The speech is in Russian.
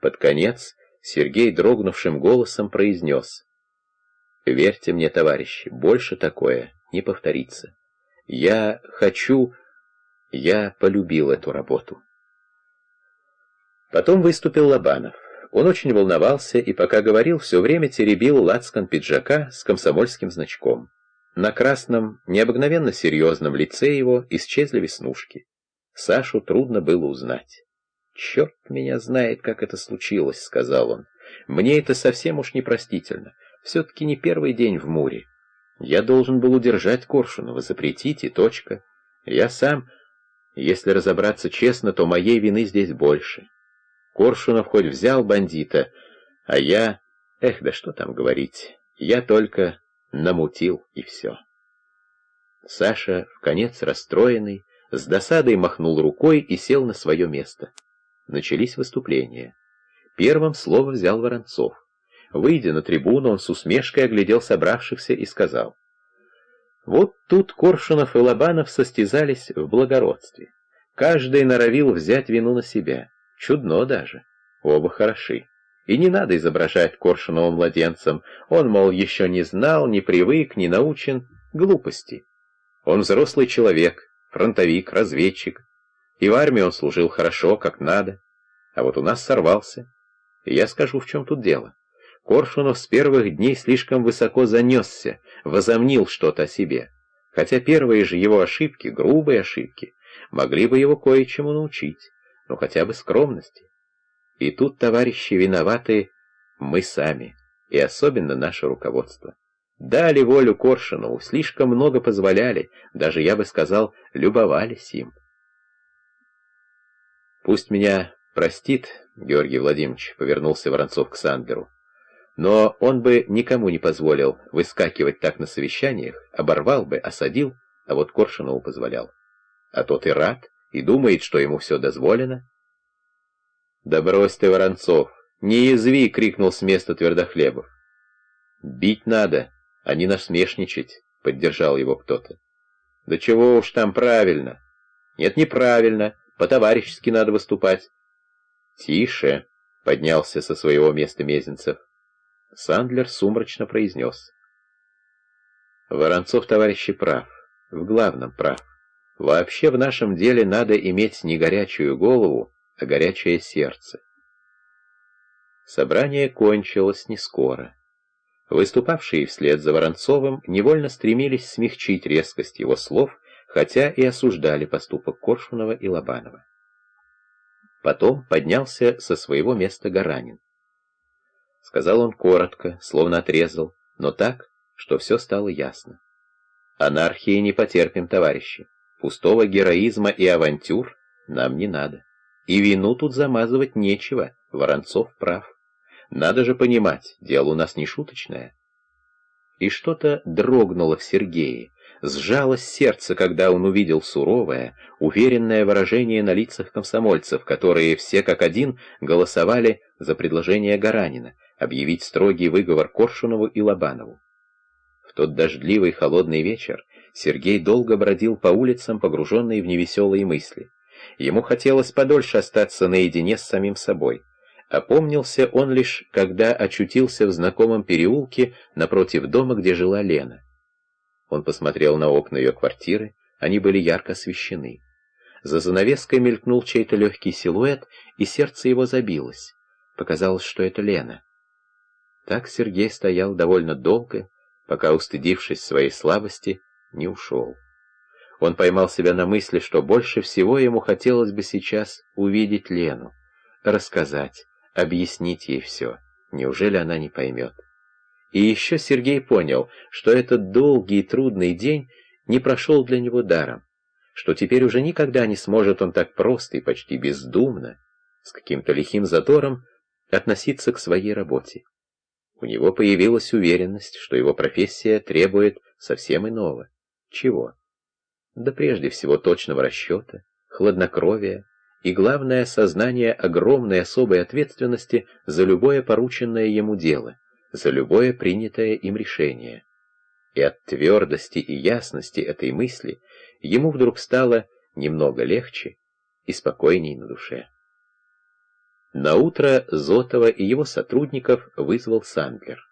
Под конец Сергей дрогнувшим голосом произнес. «Верьте мне, товарищи, больше такое не повторится. Я хочу... Я полюбил эту работу». Потом выступил Лобанов. Он очень волновался и, пока говорил, все время теребил лацкан пиджака с комсомольским значком. На красном, необыкновенно серьезном лице его исчезли веснушки. Сашу трудно было узнать. «Черт меня знает, как это случилось», — сказал он. «Мне это совсем уж непростительно. Все-таки не первый день в Муре. Я должен был удержать Коршунова, запретить и точка. Я сам, если разобраться честно, то моей вины здесь больше. Коршунов хоть взял бандита, а я... Эх, да что там говорить, я только намутил и все». Саша, в конец расстроенный, с досадой махнул рукой и сел на свое место. Начались выступления. Первым слово взял Воронцов. Выйдя на трибуну, он с усмешкой оглядел собравшихся и сказал. Вот тут Коршунов и Лобанов состязались в благородстве. Каждый норовил взять вину на себя. Чудно даже. Оба хороши. И не надо изображать Коршунова младенцем. Он, мол, еще не знал, не привык, не научен. Глупости. Он взрослый человек, фронтовик, разведчик. И в армии он служил хорошо, как надо. А вот у нас сорвался. И я скажу, в чем тут дело. Коршунов с первых дней слишком высоко занесся, возомнил что-то о себе. Хотя первые же его ошибки, грубые ошибки, могли бы его кое-чему научить, ну хотя бы скромности. И тут, товарищи, виноваты мы сами, и особенно наше руководство. Дали волю Коршунову, слишком много позволяли, даже, я бы сказал, любовались им. «Пусть меня простит, Георгий Владимирович», — повернулся Воронцов к Сандеру. «Но он бы никому не позволил выскакивать так на совещаниях, оборвал бы, осадил, а вот Коршунову позволял. А тот и рад, и думает, что ему все дозволено». «Да брось ты, Воронцов! Не язви!» — крикнул с места Твердохлебов. «Бить надо, а не насмешничать», — поддержал его кто-то. «Да чего уж там правильно!» «Нет, неправильно!» По-товарищески надо выступать. Тише, поднялся со своего места Мезенцев. Сандлер сумрачно произнес. Воронцов, товарищи, прав. В главном прав. Вообще в нашем деле надо иметь не горячую голову, а горячее сердце. Собрание кончилось не скоро. Выступавшие вслед за Воронцовым невольно стремились смягчить резкость его слов хотя и осуждали поступок Коршунова и Лобанова. Потом поднялся со своего места Гаранин. Сказал он коротко, словно отрезал, но так, что все стало ясно. Анархии не потерпим, товарищи. Пустого героизма и авантюр нам не надо. И вину тут замазывать нечего, Воронцов прав. Надо же понимать, дело у нас не шуточное. И что-то дрогнуло в Сергее, Сжалось сердце, когда он увидел суровое, уверенное выражение на лицах комсомольцев, которые все как один голосовали за предложение Гаранина объявить строгий выговор Коршунову и Лобанову. В тот дождливый холодный вечер Сергей долго бродил по улицам, погруженный в невеселые мысли. Ему хотелось подольше остаться наедине с самим собой. Опомнился он лишь, когда очутился в знакомом переулке напротив дома, где жила Лена. Он посмотрел на окна ее квартиры, они были ярко освещены. За занавеской мелькнул чей-то легкий силуэт, и сердце его забилось. Показалось, что это Лена. Так Сергей стоял довольно долго, пока, устыдившись своей слабости, не ушел. Он поймал себя на мысли, что больше всего ему хотелось бы сейчас увидеть Лену, рассказать, объяснить ей все. Неужели она не поймет? И еще Сергей понял, что этот долгий и трудный день не прошел для него даром, что теперь уже никогда не сможет он так просто и почти бездумно, с каким-то лихим задором, относиться к своей работе. У него появилась уверенность, что его профессия требует совсем иного. Чего? Да прежде всего точного расчета, хладнокровия и, главное, сознание огромной особой ответственности за любое порученное ему дело — за любое принятое им решение. И от твердости и ясности этой мысли ему вдруг стало немного легче и спокойней на душе. На утро Зотова и его сотрудников вызвал Сандлер.